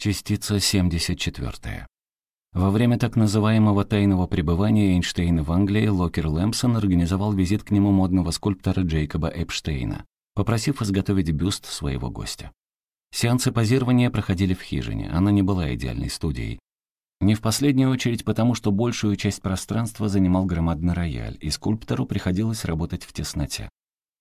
Частица 74. Во время так называемого тайного пребывания Эйнштейна в Англии Локер Лэмпсон организовал визит к нему модного скульптора Джейкоба Эпштейна, попросив изготовить бюст своего гостя. Сеансы позирования проходили в хижине, она не была идеальной студией. Не в последнюю очередь потому, что большую часть пространства занимал громадный рояль, и скульптору приходилось работать в тесноте.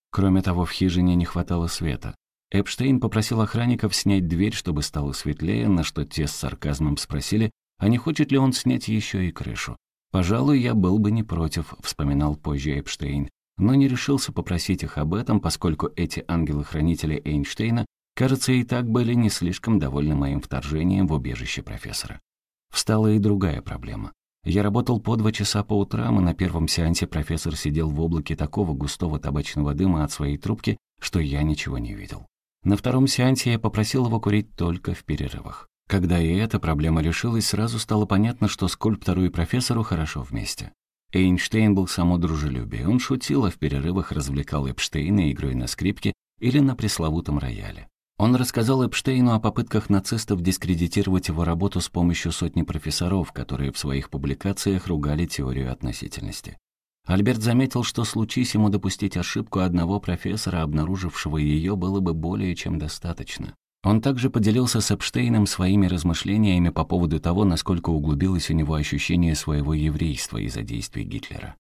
Кроме того, в хижине не хватало света. Эпштейн попросил охранников снять дверь, чтобы стало светлее, на что те с сарказмом спросили, а не хочет ли он снять еще и крышу. «Пожалуй, я был бы не против», — вспоминал позже Эпштейн, но не решился попросить их об этом, поскольку эти ангелы-хранители Эйнштейна, кажется, и так были не слишком довольны моим вторжением в убежище профессора. Встала и другая проблема. Я работал по два часа по утрам, и на первом сеансе профессор сидел в облаке такого густого табачного дыма от своей трубки, что я ничего не видел. На втором сеансе я попросил его курить только в перерывах. Когда и эта проблема решилась, сразу стало понятно, что скульптору и профессору хорошо вместе. Эйнштейн был само дружелюбие. Он шутил, а в перерывах развлекал Эпштейна игрой на скрипке или на пресловутом рояле. Он рассказал Эпштейну о попытках нацистов дискредитировать его работу с помощью сотни профессоров, которые в своих публикациях ругали теорию относительности. Альберт заметил, что случись ему допустить ошибку одного профессора, обнаружившего ее, было бы более чем достаточно. Он также поделился с Эпштейном своими размышлениями по поводу того, насколько углубилось у него ощущение своего еврейства из-за действий Гитлера.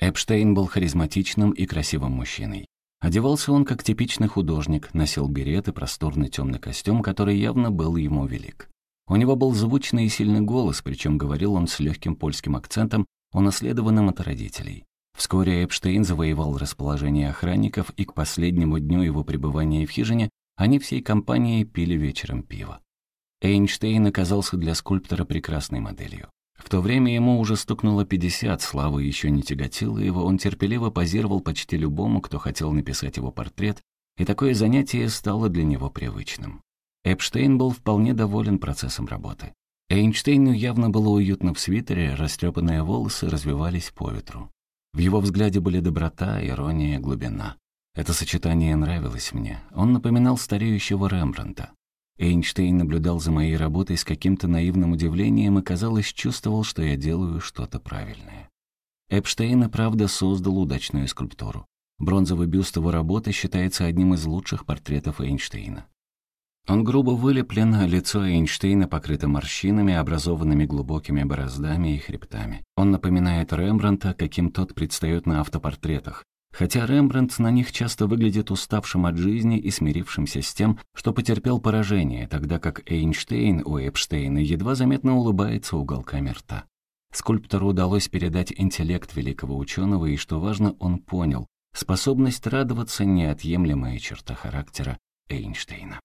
Эпштейн был харизматичным и красивым мужчиной. Одевался он как типичный художник, носил берет и просторный темный костюм, который явно был ему велик. У него был звучный и сильный голос, причем говорил он с легким польским акцентом, унаследованным от родителей. Вскоре Эпштейн завоевал расположение охранников, и к последнему дню его пребывания в хижине они всей компанией пили вечером пиво. Эйнштейн оказался для скульптора прекрасной моделью. В то время ему уже стукнуло 50, слава еще не тяготила его, он терпеливо позировал почти любому, кто хотел написать его портрет, и такое занятие стало для него привычным. Эпштейн был вполне доволен процессом работы. Эйнштейну явно было уютно в свитере, растрепанные волосы развивались по ветру. В его взгляде были доброта, ирония, глубина. Это сочетание нравилось мне. Он напоминал стареющего Рембрандта. Эйнштейн наблюдал за моей работой с каким-то наивным удивлением и, казалось, чувствовал, что я делаю что-то правильное. Эпштейн правда создал удачную скульптуру. Бронзовый бюст его работы считается одним из лучших портретов Эйнштейна. Он грубо вылеплен, лицо Эйнштейна покрыто морщинами, образованными глубокими бороздами и хребтами. Он напоминает Рембрандта, каким тот предстает на автопортретах, Хотя Рембрандт на них часто выглядит уставшим от жизни и смирившимся с тем, что потерпел поражение, тогда как Эйнштейн у Эпштейна едва заметно улыбается уголками рта. Скульптору удалось передать интеллект великого ученого, и, что важно, он понял, способность радоваться — неотъемлемая черта характера Эйнштейна.